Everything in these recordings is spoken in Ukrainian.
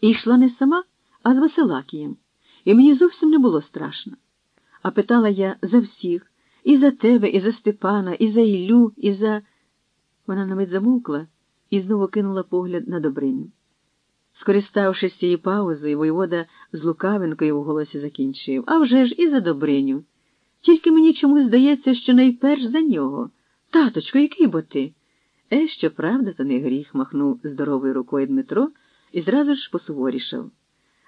і йшла не сама, а з Василакієм, і мені зовсім не було страшно. А питала я за всіх, і за тебе, і за Степана, і за Іллю, і за. Вона на мить замовкла і знову кинула погляд на Добриню. Скориставшись цією паузою, воєвода з лукавинкою в голосі закінчив, а вже ж і за Добриню. Тільки мені чомусь здається, що найперш за нього. Таточко, який бо ти? Е, що правда, то не гріх, махнув здоровою рукою Дмитро і зразу ж посуворішав.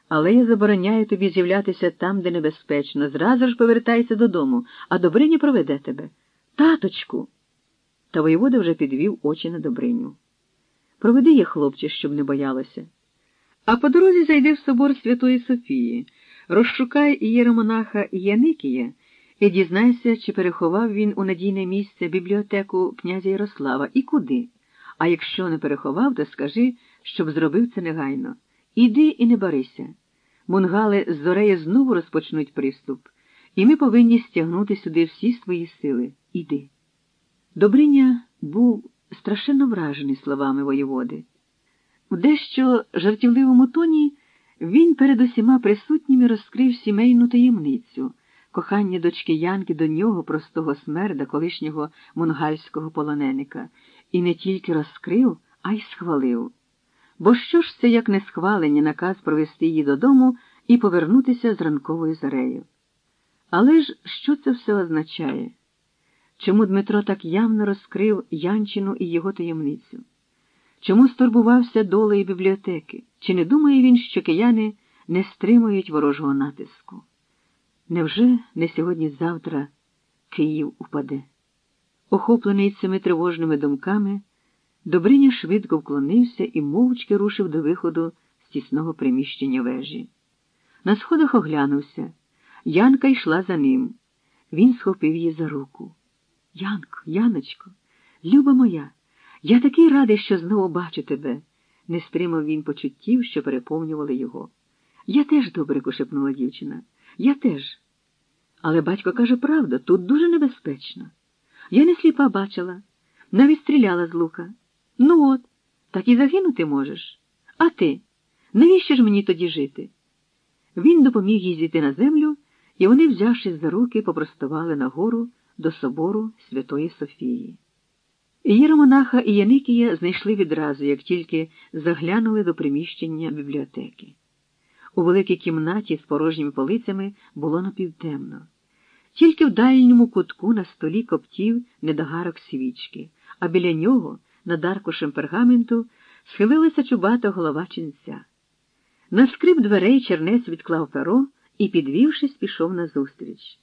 Але я забороняю тобі з'являтися там, де небезпечно. Зразу ж повертайся додому, а Добриня проведе тебе. Таточку. Та воєвода вже підвів очі на Добриню. Проведи їх, хлопче, щоб не боялася. А по дорозі зайди в собор Святої Софії, розшукай ієромонаха Яникія і дізнайся, чи переховав він у надійне місце бібліотеку князя Ярослава і куди. А якщо не переховав, то скажи, щоб зробив це негайно. Іди і не барися. Мунгали з зорею знову розпочнуть приступ, і ми повинні стягнути сюди всі свої сили. Іди. Добриня був страшенно вражений словами воєводи. В дещо жартівливому тоні він перед усіма присутніми розкрив сімейну таємницю, кохання дочки Янки до нього, простого смерда, колишнього мунгальського полоненика, і не тільки розкрив, а й схвалив. Бо що ж це, як не схвалення, наказ провести її додому і повернутися з ранковою зарею? Але ж що це все означає? Чому Дмитро так явно розкрив Янчину і його таємницю? Чому стурбувався долею бібліотеки? Чи не думає він, що кияни не стримують ворожого натиску? Невже не сьогодні-завтра Київ упаде? Охоплений цими тривожними думками, Добриня швидко вклонився і мовчки рушив до виходу з тісного приміщення вежі. На сходах оглянувся. Янка йшла за ним. Він схопив її за руку. Янко, Яночко, люба моя, я такий радий, що знову бачу тебе, не стримав він почуттів, що переповнювали його. Я теж, добрику, шепнула дівчина. Я теж. Але батько каже правду, тут дуже небезпечно. Я не сліпа бачила, навіть стріляла з лука. Ну от, так і загинути можеш. А ти? Навіщо ж мені тоді жити? Він допоміг їй зійти на землю, і вони, взявшись за руки, попростували нагору до собору Святої Софії. Єромонаха і Яникія знайшли відразу, як тільки заглянули до приміщення бібліотеки. У великій кімнаті з порожніми полицями було напівтемно. Тільки в дальньому кутку на столі коптів недогарок свічки, а біля нього, над аркушем пергаменту, схилилася чубата голова ченця. На скрип дверей чернець відклав перо і, підвівшись, пішов назустріч.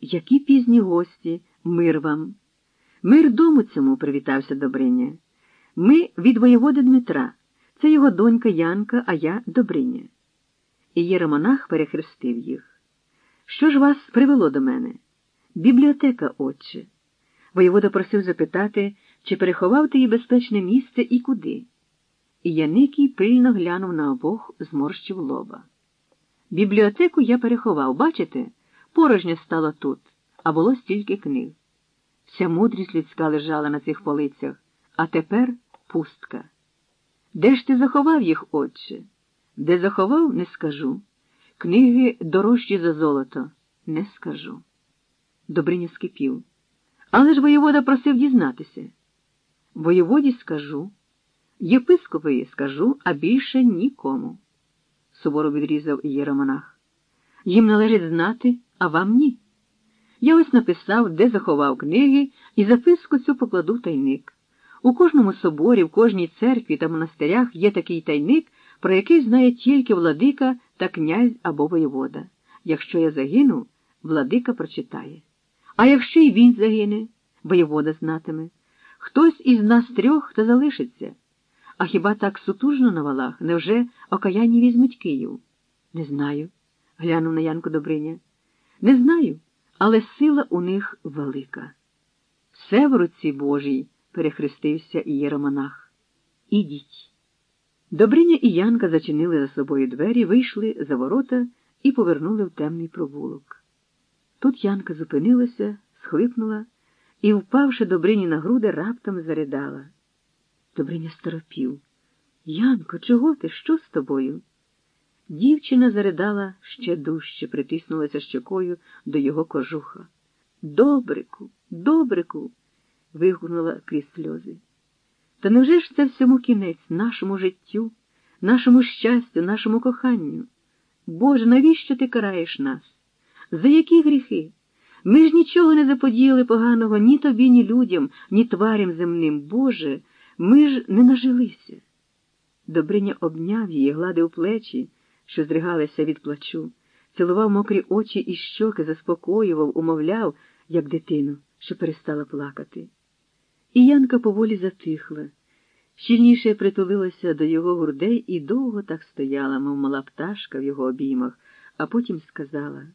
Які пізні гості, мир вам. Мир дому цьому, привітався Добриня. Ми від воєводи Дмитра. Це його донька Янка, а я Добриня. І єромонах перехрестив їх. Що ж вас привело до мене? Бібліотека, отче. Воєвода просив запитати, чи переховав ти її безпечне місце і куди. І Яникій пильно глянув на обох, зморщив лоба. Бібліотеку я переховав, бачите? Порожньо стало тут, а було стільки книг. Вся мудрість людська лежала на цих полицях, а тепер пустка. Де ж ти заховав їх, отче? Де заховав, не скажу. Книги дорожчі за золото, не скажу. Добриня скипів. Але ж воєвода просив дізнатися. Воєводі скажу, єпископові скажу, а більше нікому, суворо відрізав єромонах. Їм належить знати, а вам ні. Я ось написав, де заховав книги, і записку цю покладу в тайник. У кожному соборі, в кожній церкві та монастирях є такий тайник, про який знає тільки владика та князь або воєвода. Якщо я загину, владика прочитає. А якщо й він загине, воєвода знатиме. Хтось із нас трьох та залишиться. А хіба так сутужно на валах? Невже окаянні візьмуть Київ? Не знаю, глянув на Янку Добриня. Не знаю, але сила у них велика. Все в руці Божій, перехрестився і єромонах. Ідіть. Добриня і Янка зачинили за собою двері, вийшли за ворота і повернули в темний провулок. Тут Янка зупинилася, схлипнула і, впавши Добрині на груди, раптом заридала. Добриня старопів. Янко, чого ти? Що з тобою? Дівчина заридала ще дужче, притиснулася щокою до його кожуха. Добрику, добрику. вигукнула крізь сльози. Та невже ж це всьому кінець нашому життю, нашому щастю, нашому коханню? Боже, навіщо ти караєш нас? За які гріхи? Ми ж нічого не заподіяли поганого ні тобі, ні людям, ні тварям земним. Боже, ми ж не нажилися. Добриня обняв її, гладив плечі, що здригалися від плачу, цілував мокрі очі і щоки, заспокоював, умовляв, як дитину, що перестала плакати. І Янка поволі затихла, щільніше притулилася до його грудей і довго так стояла, мов мала пташка в його обіймах, а потім сказала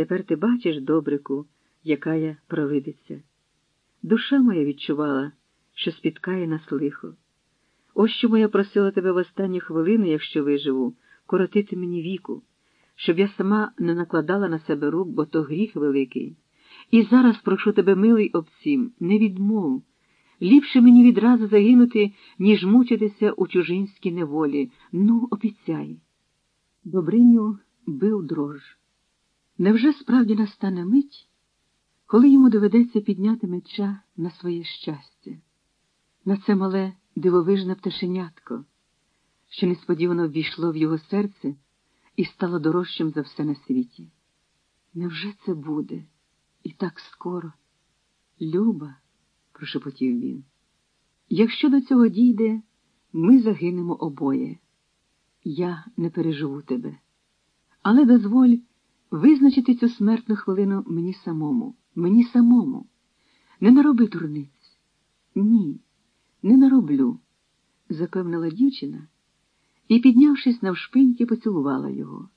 Тепер ти бачиш, добрику, яка я провидиця. Душа моя відчувала, що спіткає нас лихо. Ось чому я просила тебе в останню хвилину, якщо виживу, коротити мені віку, щоб я сама не накладала на себе рук, бо то гріх великий. І зараз прошу тебе, милий обцім, не відмов. Ліпше мені відразу загинути, ніж мучитися у чужинській неволі. Ну, обіцяй. Добриню бив дрож. Невже справді настане мить, коли йому доведеться підняти меча на своє щастя, на це мале дивовижне пташенятко, що несподівано ввійшло в його серце і стало дорожчим за все на світі? Невже це буде? І так скоро? Люба, прошепотів він. Якщо до цього дійде, ми загинемо обоє. Я не переживу тебе. Але дозволь визначити цю смертну хвилину мені самому, мені самому. Не нароби дурниць. Ні, не нароблю, запевнила дівчина і, піднявшись навшпиньки, поцілувала його.